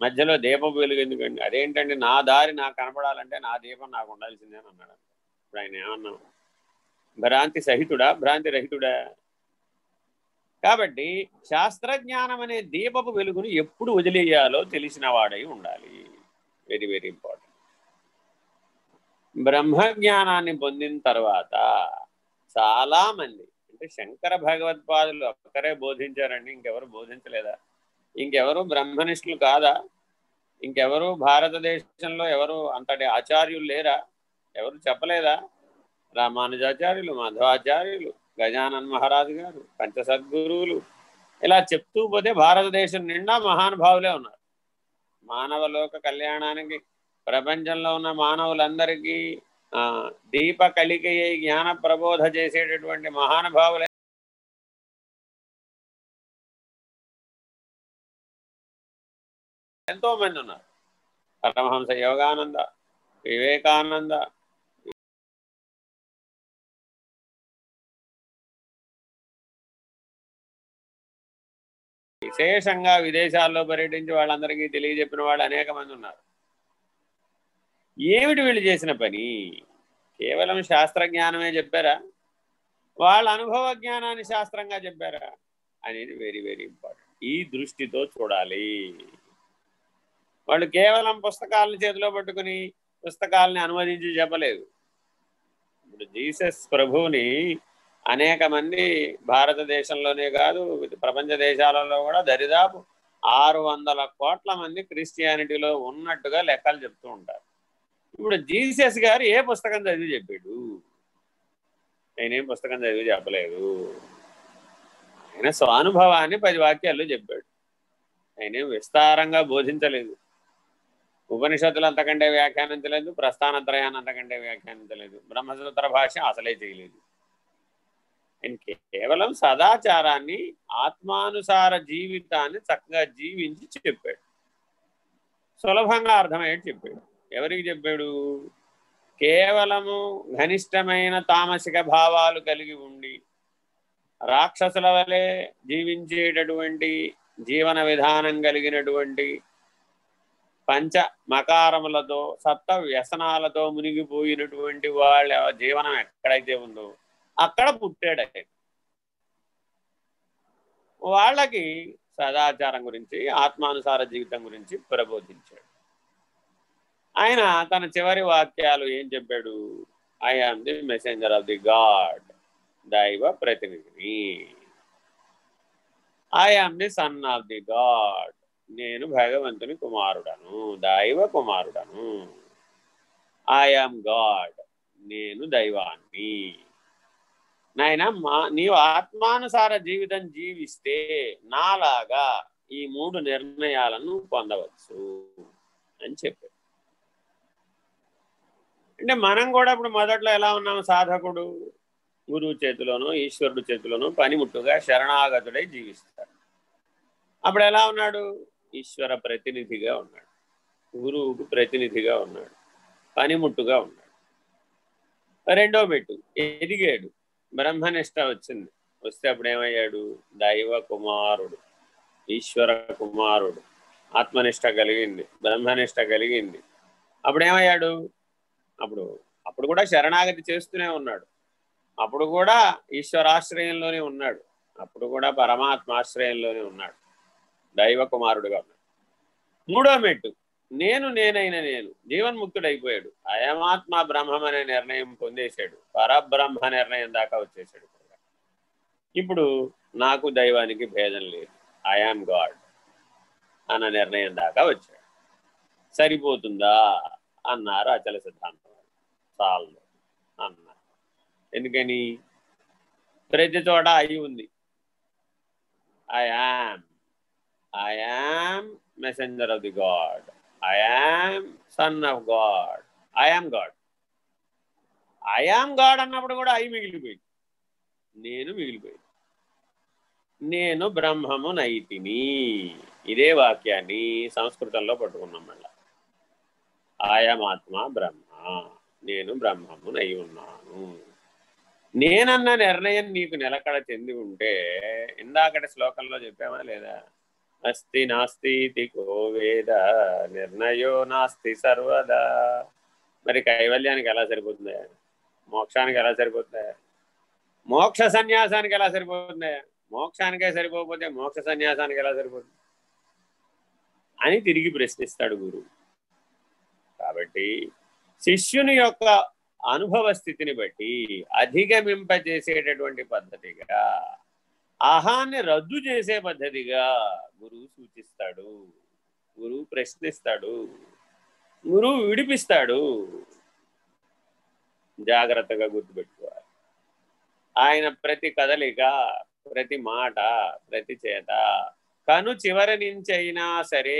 మధ్యలో దీపం వెలుగు ఎందుకండి అదేంటండి నా దారి నాకు కనపడాలంటే నా దీపం నాకు ఉండాల్సిందే అని అన్నాడు. ఇప్పుడు ఆయన ఏమన్నా భ్రాంతి సహితుడా? భ్రాంతి రహితుడా? కాబట్టి శాస్త్రజ్ఞానం అనే దీపపు వెలుగును ఎప్పుడు వదిలేయాలో తెలిసిన వాడై ఉండాలి. Very very important. బ్రహ్మజ్ఞానాన్ని పొందిన తర్వాత చాలా మంది అంటే శంకర భగవత్పాదులు ఒక్కరే బోధించారండి ఇంకెవరు బోధించలేదా? ఇంకెవరు బ్రహ్మనిష్ఠులు కాదా? ఇంకెవరు భారతదేశంలో ఎవరు అంతటి ఆచార్యులు లేరా? ఎవరు చెప్పలేదా? రామానుజాచార్యులు మాధవాచార్యులు గజానన్ మహారాజు గారు పంచసద్గురువులు ఇలా చెప్తూ పోతే భారతదేశం నిండా మహానుభావులే ఉన్నారు. మానవ లోక కళ్యాణానికి ప్రపంచంలో ఉన్న మానవులందరికీ ఆ దీప కలికయ్యే జ్ఞాన ప్రబోధ చేసేటటువంటి మహానుభావులే ఎంతో మంది ఉన్నారు పరమహంస యోగానంద వివేకానంద విశేషంగా విదేశాల్లో పర్యటించి వాళ్ళందరికీ తెలియజెప్పిన వాళ్ళు అనేక మంది ఉన్నారు ఏమిటి వీళ్ళు చేసిన పని? కేవలం శాస్త్రజ్ఞానమే చెప్పారా? వాళ్ళ అనుభవ జ్ఞానాన్ని శాస్త్రంగా చెప్పారా? అనేది వెరీ వెరీ ఇంపార్టెంట్ ఈ దృష్టితో చూడాలి. వాళ్ళు కేవలం పుస్తకాలను చేతిలో పట్టుకుని పుస్తకాలని అనువదించి చెప్పలేదు. ఇప్పుడు జీసస్ ప్రభువుని అనేక మంది భారతదేశంలోనే కాదు ప్రపంచ దేశాలలో కూడా దరిదాపు ఆరు వందల కోట్ల మంది క్రిస్టియానిటీలో ఉన్నట్టుగా లెక్కలు చెప్తూ ఉంటారు. ఇప్పుడు జీసస్ గారు ఏ పుస్తకం చదివి చెప్పాడు? నేనేం పుస్తకం చదివి చెప్పలేదు. ఆయన స్వానుభవాన్ని పది వాక్యాల్లో చెప్పాడు. ఆయనేం విస్తారంగా బోధించలేదు. ఉపనిషత్తులు అంతకంటే వ్యాఖ్యానించలేదు ప్రస్థానత్రయాన్ని అంతకంటే వ్యాఖ్యానించలేదు. బ్రహ్మసూత్ర భాష అసలే చేయలేదు. కేవలం సదాచారాన్ని ఆత్మానుసార జీవితాన్ని చక్కగా జీవించి చెప్పాడు. సులభంగా అర్థమయ్యేది చెప్పాడు. ఎవరికి చెప్పాడు? కేవలము ఘనిష్టమైన తామసిక భావాలు కలిగి ఉండి రాక్షసుల వలె జీవించేటటువంటి జీవన విధానం కలిగినటువంటి పంచ మకారములతో సప్త వ్యసనాలతో మునిగిపోయినటువంటి వాళ్ళ జీవనం ఎక్కడైతే ఉందో అక్కడ పుట్టాడు వాళ్ళకి సదాచారం గురించి ఆత్మానుసార జీవితం గురించి ప్రబోధించాడు. ఆయన తన చివరి వాక్యాలు ఏం చెప్పాడు? I am the messenger of the god దైవ ప్రతినిధిని. I am the son of the god నేను భగవంతుని కుమారుడను దైవ కుమారుడను. ఐ గాడ్ నేను దైవాన్ని. నాయన మా నీవు ఆత్మానుసార జీవితం జీవిస్తే నాలాగా ఈ మూడు నిర్ణయాలను పొందవచ్చు అని చెప్పాడు. అంటే మనం కూడా ఇప్పుడు మొదట్లో ఎలా ఉన్నాము సాధకుడు? గురువు చేతిలోనూ ఈశ్వరుడు చేతిలోనూ పనిముట్టుగా శరణాగతుడై జీవిస్తాడు. అప్పుడు ఎలా ఉన్నాడు? ఈశ్వర ప్రతినిధిగా ఉన్నాడు. గురువుకు ప్రతినిధిగా ఉన్నాడు. పనిముట్టుగా ఉన్నాడు. రెండో మెట్టు ఎదిగాడు. బ్రహ్మనిష్ట వచ్చింది. వస్తే అప్పుడు ఏమయ్యాడు దైవ కుమారుడు. ఈశ్వర కుమారుడు. ఆత్మనిష్ట కలిగింది. బ్రహ్మనిష్ట కలిగింది. అప్పుడు ఏమయ్యాడు అప్పుడు అప్పుడు కూడా శరణాగతి చేస్తూనే ఉన్నాడు. అప్పుడు కూడా ఈశ్వరాశ్రయంలోనే ఉన్నాడు. అప్పుడు కూడా పరమాత్మాశ్రయంలోనే ఉన్నాడు. దైవ కుమారుడుగా ఉన్నాడు. మూడో మెట్టు నేను నేనైన నేను జీవన్ముక్తుడైపోయాడు. అయమాత్మ బ్రహ్మం అనే నిర్ణయం పొందేశాడు. పరబ్రహ్మ నిర్ణయం దాకా వచ్చేసాడు ఇప్పుడు నాకు దైవానికి భేదం లేదు. ఐఆమ్ గాడ్ అన్న నిర్ణయం దాకా వచ్చాడు. సరిపోతుందా అన్నారు అచల సిద్ధాంతం. చాలు అన్నారు ఎందుకని? ప్రతి చోట అయి ఉంది. I am I am messenger of the god I am son of god I am god I am god అన్నప్పుడు కూడా ఐ మిగిలిపోయింది. నేను మిగిలిపోయింది. నేను బ్రహ్మము నైతిని. ఇదే వాక్యాన్ని సంస్కృతంలో పట్టుకున్నాం మళ్ళా. ఆత్మ బ్రహ్మ. నేను బ్రహ్మము నై ఉన్నాను. నేనన్న నిర్ణయం నీకు నిలకడ చెంది ఉంటే ఇందాకటి శ్లోకంలో చెప్పామా లేదా? అస్తి నాస్తి గోవేద నిర్ణయో నాస్తి సర్వదా. మరి కైవల్యానికి ఎలా సరిపోతుందా మోక్షానికి ఎలా సరిపోతుందా మోక్ష సన్యాసానికి ఎలా సరిపోతుందా మోక్షానికే సరిపోకపోతే మోక్ష సన్యాసానికి ఎలా సరిపోతుంది? అని తిరిగి ప్రశ్నిస్తాడు గురువు. కాబట్టి శిష్యుని యొక్క అనుభవ స్థితిని బట్టి అధిగమింపజేసేటటువంటి పద్ధతిగా ఆహాన్ని రద్దు చేసే పద్ధతిగా గురువు సూచిస్తాడు గురువు ప్రశ్నిస్తాడు గురువు విడిపిస్తాడు. జాగ్రత్తగా గుర్తుపెట్టుకోవాలి. ఆయన ప్రతి కదలిక ప్రతి మాట ప్రతి చేత కను చివరి నుంచి అయినా సరే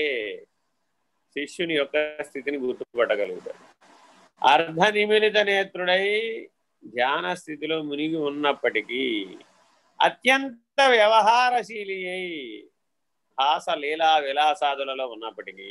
శిష్యుని యొక్క స్థితిని గుర్తుపట్టగలుగుతాడు. అర్ధ నిమిలిత నేత్రుడై ధ్యాన స్థితిలో మునిగి ఉన్నప్పటికీ అత్యంత వ్యవహారశీలి అయి హాస లీలా విలాసాదులలో ఉన్నప్పటికీ